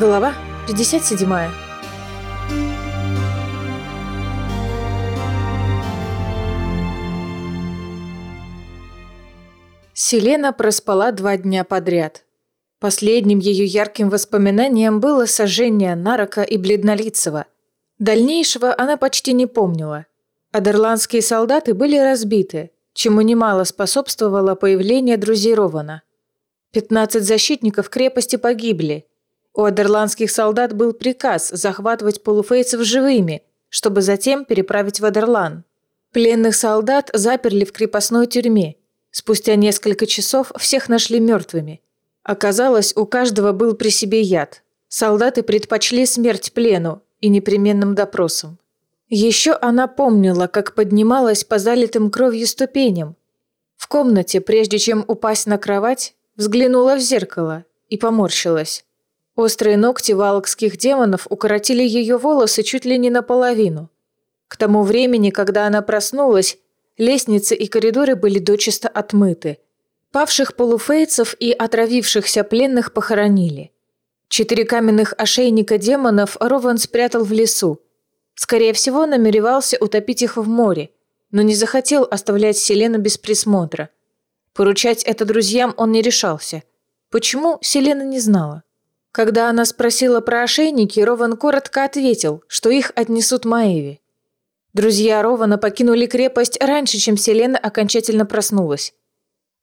Глава 57 Селена проспала два дня подряд. Последним ее ярким воспоминанием было сожжение Нарока и Бледнолицего. Дальнейшего она почти не помнила. Адерландские солдаты были разбиты, чему немало способствовало появление друзей Рована. Пятнадцать защитников крепости погибли. У адерландских солдат был приказ захватывать полуфейцев живыми, чтобы затем переправить в Адерлан. Пленных солдат заперли в крепостной тюрьме. Спустя несколько часов всех нашли мертвыми. Оказалось, у каждого был при себе яд. Солдаты предпочли смерть плену и непременным допросам. Еще она помнила, как поднималась по залитым кровью ступеням. В комнате, прежде чем упасть на кровать, взглянула в зеркало и поморщилась. Острые ногти валкских демонов укоротили ее волосы чуть ли не наполовину. К тому времени, когда она проснулась, лестницы и коридоры были дочисто отмыты. Павших полуфейцев и отравившихся пленных похоронили. Четыре каменных ошейника демонов Рован спрятал в лесу – Скорее всего, намеревался утопить их в море, но не захотел оставлять Селену без присмотра. Поручать это друзьям он не решался. Почему, Селена не знала. Когда она спросила про ошейники, Рован коротко ответил, что их отнесут Маэви. Друзья Рована покинули крепость раньше, чем Селена окончательно проснулась.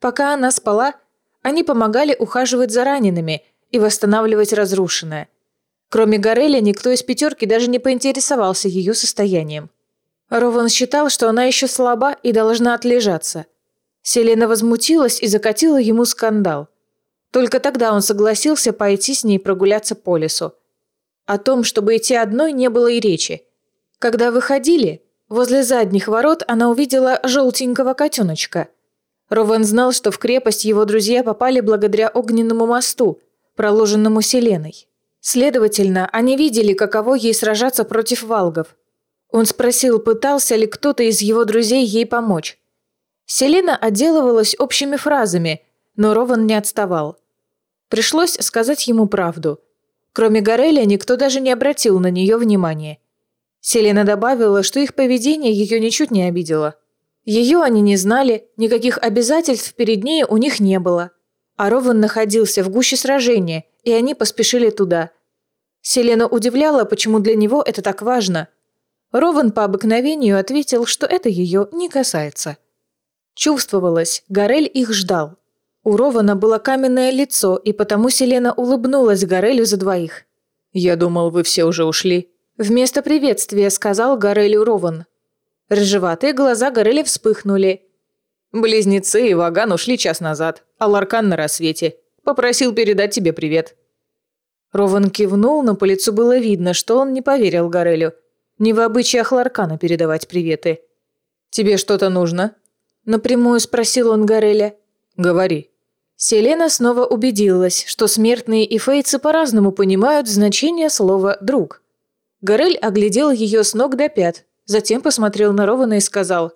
Пока она спала, они помогали ухаживать за ранеными и восстанавливать разрушенное – Кроме Гореля, никто из пятерки даже не поинтересовался ее состоянием. Рован считал, что она еще слаба и должна отлежаться. Селена возмутилась и закатила ему скандал. Только тогда он согласился пойти с ней прогуляться по лесу. О том, чтобы идти одной, не было и речи. Когда выходили, возле задних ворот она увидела желтенького котеночка. Рован знал, что в крепость его друзья попали благодаря огненному мосту, проложенному Селеной. Следовательно, они видели, каково ей сражаться против валгов. Он спросил, пытался ли кто-то из его друзей ей помочь. Селена отделывалась общими фразами, но Рован не отставал. Пришлось сказать ему правду. Кроме Гореля, никто даже не обратил на нее внимания. Селена добавила, что их поведение ее ничуть не обидело. Ее они не знали, никаких обязательств перед ней у них не было. А Рован находился в гуще сражения, и они поспешили туда. Селена удивляла, почему для него это так важно. Рован по обыкновению ответил, что это ее не касается. Чувствовалось, Горель их ждал. У Рована было каменное лицо, и потому Селена улыбнулась Горелю за двоих. «Я думал, вы все уже ушли». Вместо приветствия сказал Горелю Рован. Рыжеватые глаза Гореля вспыхнули. «Близнецы и Ваган ушли час назад, а Ларкан на рассвете. Попросил передать тебе привет». Рован кивнул, но по лицу было видно, что он не поверил Горелю. Не в обычаях Ларкана передавать приветы. «Тебе что-то нужно?» Напрямую спросил он Гореля. «Говори». Селена снова убедилась, что смертные и фейцы по-разному понимают значение слова «друг». Горель оглядел ее с ног до пят, затем посмотрел на Рована и сказал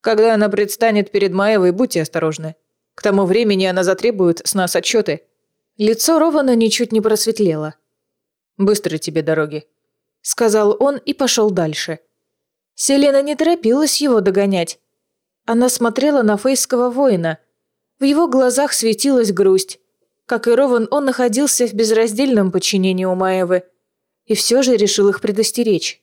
«Когда она предстанет перед Маевой, будьте осторожны. К тому времени она затребует с нас отчеты». Лицо Рована ничуть не просветлело. «Быстро тебе дороги», — сказал он и пошел дальше. Селена не торопилась его догонять. Она смотрела на фейского воина. В его глазах светилась грусть. Как и Рован, он находился в безраздельном подчинении у Маевы. И все же решил их предостеречь.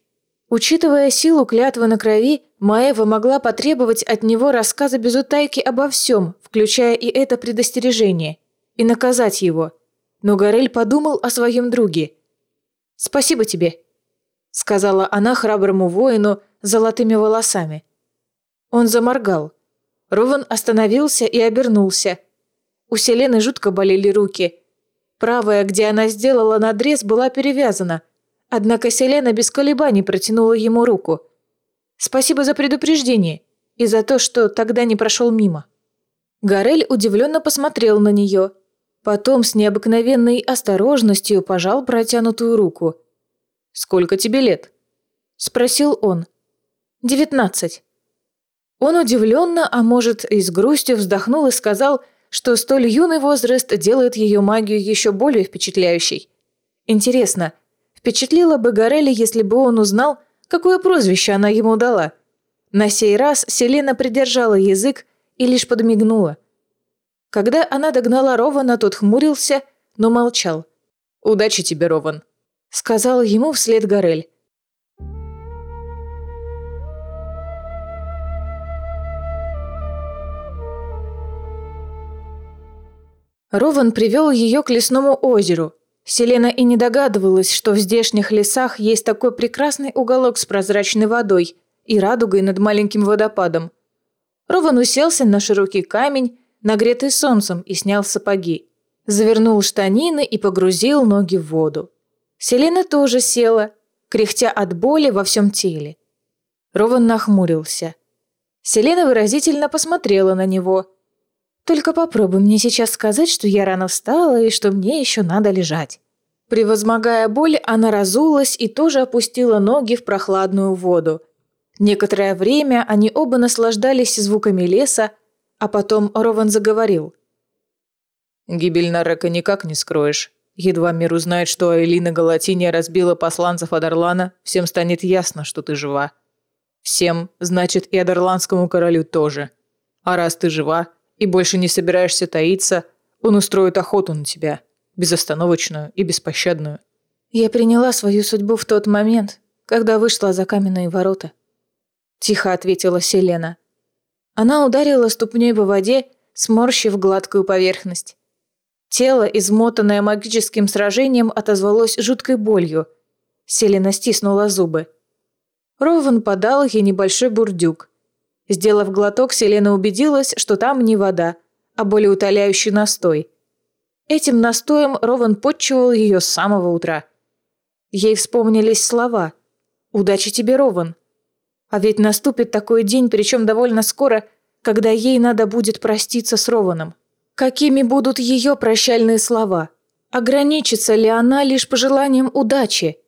Учитывая силу клятвы на крови, Маева могла потребовать от него рассказа без утайки обо всем, включая и это предостережение и наказать его. Но Горель подумал о своем друге. «Спасибо тебе», — сказала она храброму воину с золотыми волосами. Он заморгал. Рован остановился и обернулся. У Селены жутко болели руки. Правая, где она сделала надрез, была перевязана. Однако Селена без колебаний протянула ему руку. «Спасибо за предупреждение и за то, что тогда не прошел мимо». Горель удивленно посмотрел на нее — Потом с необыкновенной осторожностью пожал протянутую руку. «Сколько тебе лет?» – спросил он. «Девятнадцать». Он удивленно, а может и с грустью вздохнул и сказал, что столь юный возраст делает ее магию еще более впечатляющей. Интересно, впечатлило бы Горелли, если бы он узнал, какое прозвище она ему дала? На сей раз Селена придержала язык и лишь подмигнула. Когда она догнала Рована, тот хмурился, но молчал. «Удачи тебе, Рован», — сказал ему вслед Горель. Рован привел ее к лесному озеру. Селена и не догадывалась, что в здешних лесах есть такой прекрасный уголок с прозрачной водой и радугой над маленьким водопадом. Рован уселся на широкий камень, нагретый солнцем, и снял сапоги. Завернул штанины и погрузил ноги в воду. Селена тоже села, кряхтя от боли во всем теле. Рован нахмурился. Селена выразительно посмотрела на него – только попробуй мне сейчас сказать, что я рано встала и что мне еще надо лежать». Превозмогая боль, она разулась и тоже опустила ноги в прохладную воду. Некоторое время они оба наслаждались звуками леса, а потом Рован заговорил. «Гибель Нарека никак не скроешь. Едва мир узнает, что Айлина Галатиния разбила посланцев Адарлана, всем станет ясно, что ты жива. Всем, значит, и Адарландскому королю тоже. А раз ты жива, и больше не собираешься таиться, он устроит охоту на тебя, безостановочную и беспощадную. Я приняла свою судьбу в тот момент, когда вышла за каменные ворота. Тихо ответила Селена. Она ударила ступней по воде, сморщив гладкую поверхность. Тело, измотанное магическим сражением, отозвалось жуткой болью. Селена стиснула зубы. Рован подал ей небольшой бурдюк. Сделав глоток, Селена убедилась, что там не вода, а более утоляющий настой. Этим настоем Рован подчивал ее с самого утра. Ей вспомнились слова «Удачи тебе, Рован». А ведь наступит такой день, причем довольно скоро, когда ей надо будет проститься с Рованом. Какими будут ее прощальные слова? Ограничится ли она лишь пожеланием удачи?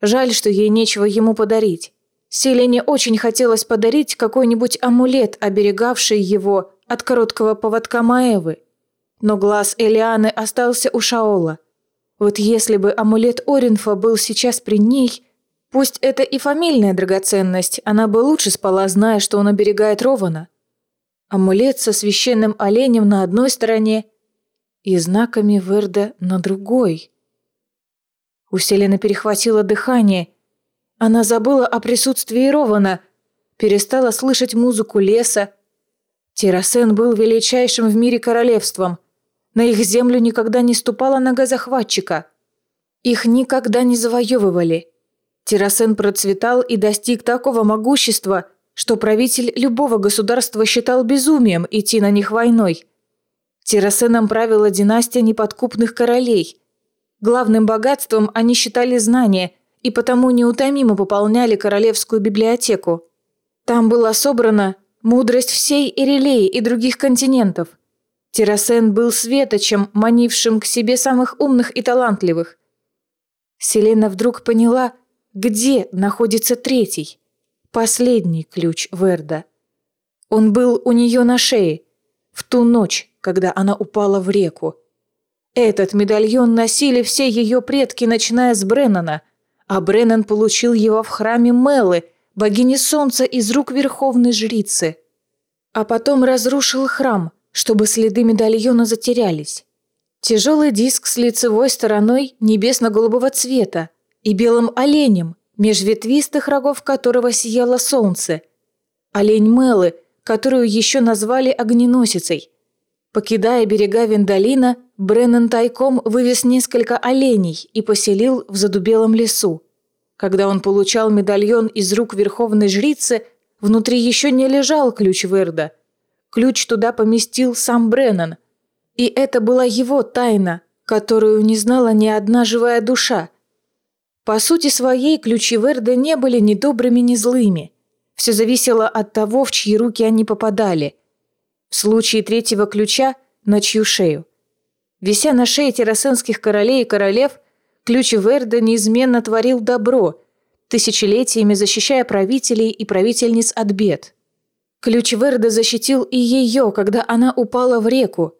Жаль, что ей нечего ему подарить. Селене очень хотелось подарить какой-нибудь амулет, оберегавший его от короткого поводка Маэвы. Но глаз Элианы остался у Шаола. Вот если бы амулет Оринфа был сейчас при ней, пусть это и фамильная драгоценность, она бы лучше спала, зная, что он оберегает Рована. Амулет со священным оленем на одной стороне и знаками Верда на другой. У Селены перехватило дыхание – она забыла о присутствии Рована, перестала слышать музыку леса. Террасен был величайшим в мире королевством. На их землю никогда не ступала нога захватчика. Их никогда не завоевывали. Террасен процветал и достиг такого могущества, что правитель любого государства считал безумием идти на них войной. Террасеном правила династия неподкупных королей. Главным богатством они считали знания – и потому неутомимо пополняли королевскую библиотеку. Там была собрана мудрость всей Ирелеи и других континентов. Террасен был светочем, манившим к себе самых умных и талантливых. Селена вдруг поняла, где находится третий, последний ключ Верда. Он был у нее на шее, в ту ночь, когда она упала в реку. Этот медальон носили все ее предки, начиная с Бреннана – а Бреннан получил его в храме Мелы, богини солнца из рук верховной жрицы. А потом разрушил храм, чтобы следы медальона затерялись. Тяжелый диск с лицевой стороной небесно-голубого цвета и белым оленем, меж ветвистых рогов которого сияло солнце. Олень Мелы, которую еще назвали огненосицей. Покидая берега Виндалина, Бреннан тайком вывез несколько оленей и поселил в задубелом лесу. Когда он получал медальон из рук верховной жрицы, внутри еще не лежал ключ Верда. Ключ туда поместил сам Бреннан. И это была его тайна, которую не знала ни одна живая душа. По сути своей, ключи Верда не были ни добрыми, ни злыми. Все зависело от того, в чьи руки они попадали. В случае третьего ключа – на чью шею. Вися на шее террасенских королей и королев, ключ Верда неизменно творил добро, тысячелетиями защищая правителей и правительниц от бед. Ключ Верда защитил и ее, когда она упала в реку.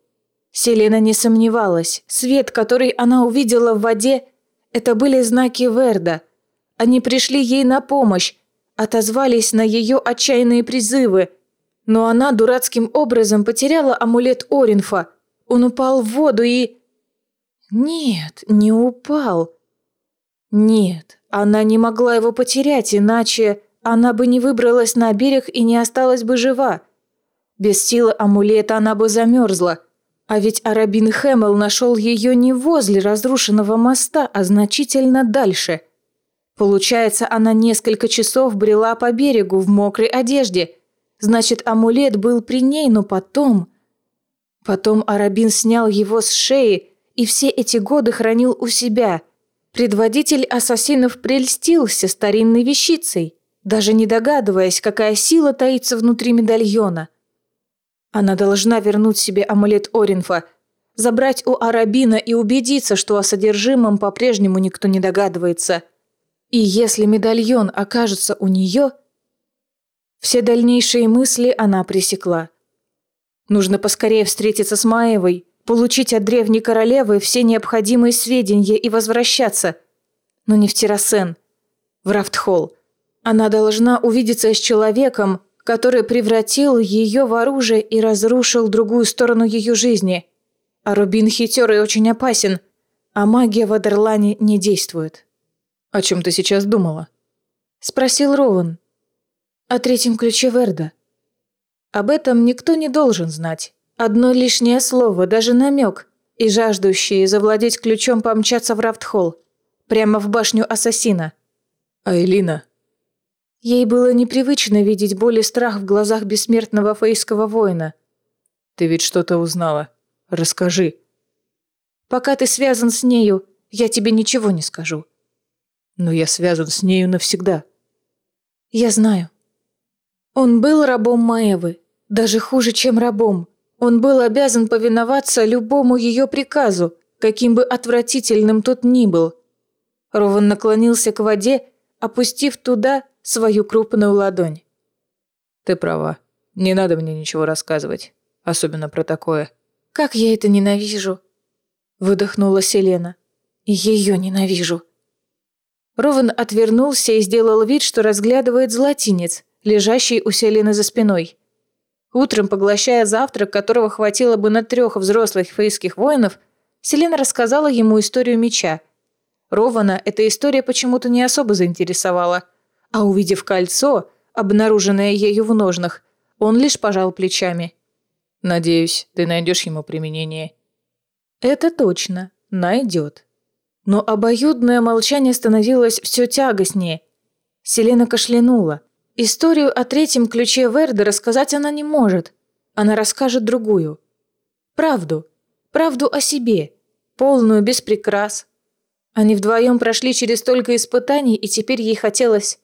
Селена не сомневалась, свет, который она увидела в воде, Это были знаки Верда. Они пришли ей на помощь, отозвались на ее отчаянные призывы. Но она дурацким образом потеряла амулет Оринфа. Он упал в воду и... Нет, не упал. Нет, она не могла его потерять, иначе она бы не выбралась на берег и не осталась бы жива. Без силы амулета она бы замерзла. А ведь Арабин Хэмел нашел ее не возле разрушенного моста, а значительно дальше. Получается, она несколько часов брела по берегу в мокрой одежде. Значит, амулет был при ней, но потом... Потом Арабин снял его с шеи и все эти годы хранил у себя. Предводитель ассасинов прельстился старинной вещицей, даже не догадываясь, какая сила таится внутри медальона – она должна вернуть себе амулет Оринфа, забрать у Арабина и убедиться, что о содержимом по-прежнему никто не догадывается. И если медальон окажется у нее... Все дальнейшие мысли она пресекла. Нужно поскорее встретиться с Маевой, получить от древней королевы все необходимые сведения и возвращаться. Но не в Террасен, в Рафтхолл. Она должна увидеться с человеком, который превратил ее в оружие и разрушил другую сторону ее жизни. А Рубин хитер и очень опасен, а магия в Адерлане не действует. «О чем ты сейчас думала?» – спросил Рован. «О третьем ключе Верда. Об этом никто не должен знать. Одно лишнее слово, даже намек, и жаждущие завладеть ключом помчаться в Рафтхолл, прямо в башню ассасина». «А Элина?» Ей было непривычно видеть боль и страх в глазах бессмертного фейского воина. «Ты ведь что-то узнала. Расскажи». «Пока ты связан с нею, я тебе ничего не скажу». «Но я связан с нею навсегда». «Я знаю». Он был рабом Маевы, даже хуже, чем рабом. Он был обязан повиноваться любому ее приказу, каким бы отвратительным тот ни был. Рован наклонился к воде, опустив туда свою крупную ладонь. «Ты права. Не надо мне ничего рассказывать. Особенно про такое». «Как я это ненавижу!» Выдохнула Селена. «Ее ненавижу!» Рован отвернулся и сделал вид, что разглядывает золотинец, лежащий у Селены за спиной. Утром, поглощая завтрак, которого хватило бы на трех взрослых фейских воинов, Селена рассказала ему историю меча. Рована эта история почему-то не особо заинтересовала – а увидев кольцо, обнаруженное ею в ножнах, он лишь пожал плечами. «Надеюсь, ты найдешь ему применение». «Это точно, найдет». Но обоюдное молчание становилось все тягостнее. Селена кашлянула. Историю о третьем ключе Верда рассказать она не может. Она расскажет другую. Правду. Правду о себе. Полную, без прикрас. Они вдвоем прошли через столько испытаний, и теперь ей хотелось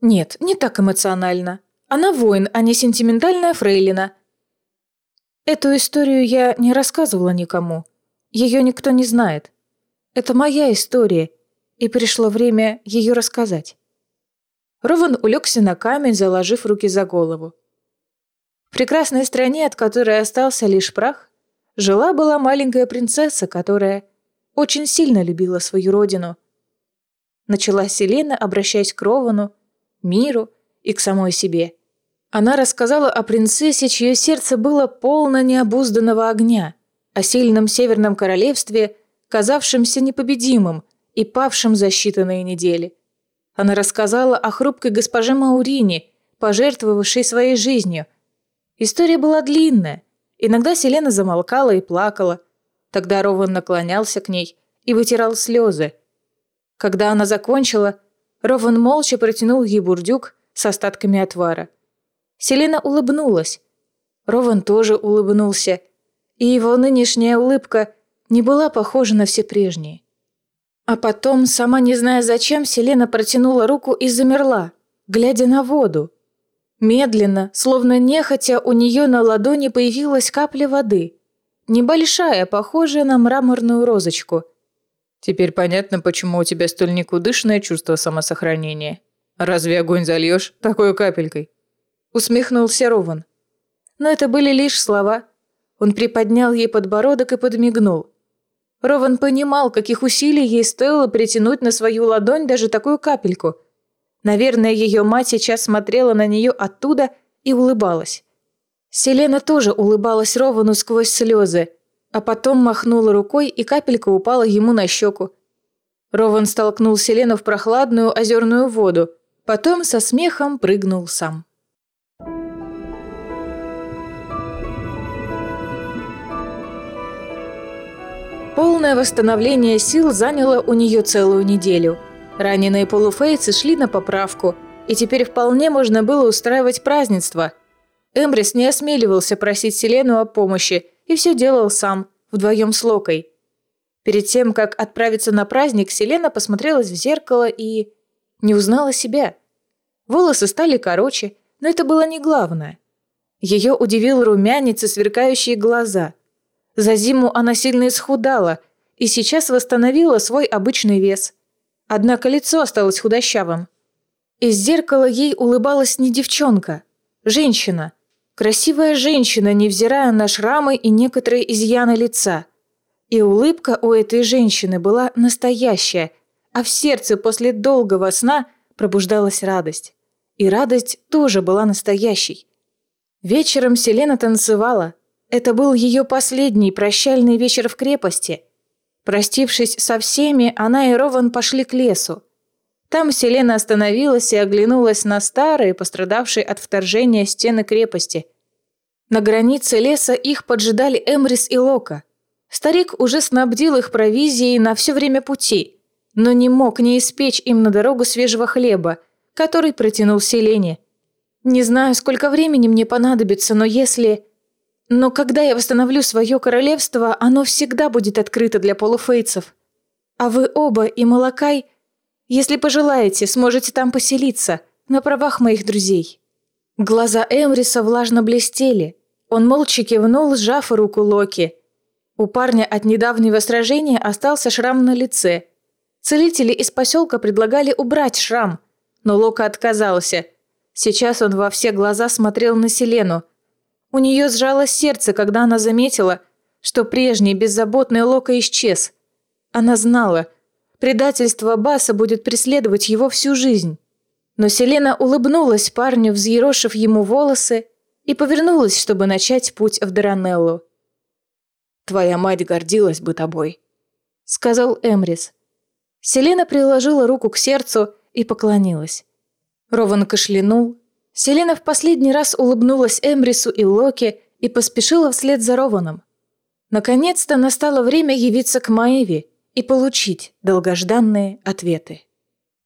нет, не так эмоционально. Она воин, а не сентиментальная фрейлина. Эту историю я не рассказывала никому. Ее никто не знает. Это моя история, и пришло время ее рассказать. Рован улегся на камень, заложив руки за голову. В прекрасной стране, от которой остался лишь прах, жила-была маленькая принцесса, которая очень сильно любила свою родину. Начала Селена, обращаясь к Ровану, миру и к самой себе. Она рассказала о принцессе, чье сердце было полно необузданного огня, о сильном северном королевстве, казавшемся непобедимым и павшим за считанные недели. Она рассказала о хрупкой госпоже Маурине, пожертвовавшей своей жизнью. История была длинная. Иногда Селена замолкала и плакала. Тогда Рован наклонялся к ней и вытирал слезы. Когда она закончила, Рован молча протянул ей бурдюк с остатками отвара. Селена улыбнулась. Рован тоже улыбнулся, и его нынешняя улыбка не была похожа на все прежние. А потом, сама не зная зачем, Селена протянула руку и замерла, глядя на воду. Медленно, словно нехотя, у нее на ладони появилась капля воды. Небольшая, похожая на мраморную розочку – Теперь понятно, почему у тебя столь никудышное чувство самосохранения. Разве огонь зальешь такой капелькой?» Усмехнулся Рован. Но это были лишь слова. Он приподнял ей подбородок и подмигнул. Рован понимал, каких усилий ей стоило притянуть на свою ладонь даже такую капельку. Наверное, ее мать сейчас смотрела на нее оттуда и улыбалась. Селена тоже улыбалась Ровану сквозь слезы, а потом махнула рукой, и капелька упала ему на щеку. Рован столкнул Селену в прохладную озерную воду, потом со смехом прыгнул сам. Полное восстановление сил заняло у нее целую неделю. Раненые полуфейцы шли на поправку, и теперь вполне можно было устраивать празднество. Эмбрис не осмеливался просить Селену о помощи и все делал сам, вдвоем с Локой. Перед тем, как отправиться на праздник, Селена посмотрелась в зеркало и... не узнала себя. Волосы стали короче, но это было не главное. Ее удивил румянец и сверкающие глаза – за зиму она сильно исхудала и сейчас восстановила свой обычный вес. Однако лицо осталось худощавым. Из зеркала ей улыбалась не девчонка, женщина. Красивая женщина, невзирая на шрамы и некоторые изъяны лица. И улыбка у этой женщины была настоящая, а в сердце после долгого сна пробуждалась радость. И радость тоже была настоящей. Вечером Селена танцевала – это был ее последний прощальный вечер в крепости. Простившись со всеми, она и Рован пошли к лесу. Там Селена остановилась и оглянулась на старые, пострадавшие от вторжения стены крепости. На границе леса их поджидали Эмрис и Лока. Старик уже снабдил их провизией на все время пути, но не мог не испечь им на дорогу свежего хлеба, который протянул Селене. «Не знаю, сколько времени мне понадобится, но если...» Но когда я восстановлю свое королевство, оно всегда будет открыто для полуфейцев. А вы оба и Малакай, если пожелаете, сможете там поселиться, на правах моих друзей». Глаза Эмриса влажно блестели. Он молча кивнул, сжав руку Локи. У парня от недавнего сражения остался шрам на лице. Целители из поселка предлагали убрать шрам, но Лока отказался. Сейчас он во все глаза смотрел на Селену – у нее сжалось сердце, когда она заметила, что прежний беззаботный Лока исчез. Она знала, предательство Баса будет преследовать его всю жизнь. Но Селена улыбнулась парню, взъерошив ему волосы, и повернулась, чтобы начать путь в Даранеллу. «Твоя мать гордилась бы тобой», — сказал Эмрис. Селена приложила руку к сердцу и поклонилась. Рован кашлянул, Селена в последний раз улыбнулась Эмрису и Локи и поспешила вслед за Рованом. Наконец-то настало время явиться к Маеве и получить долгожданные ответы.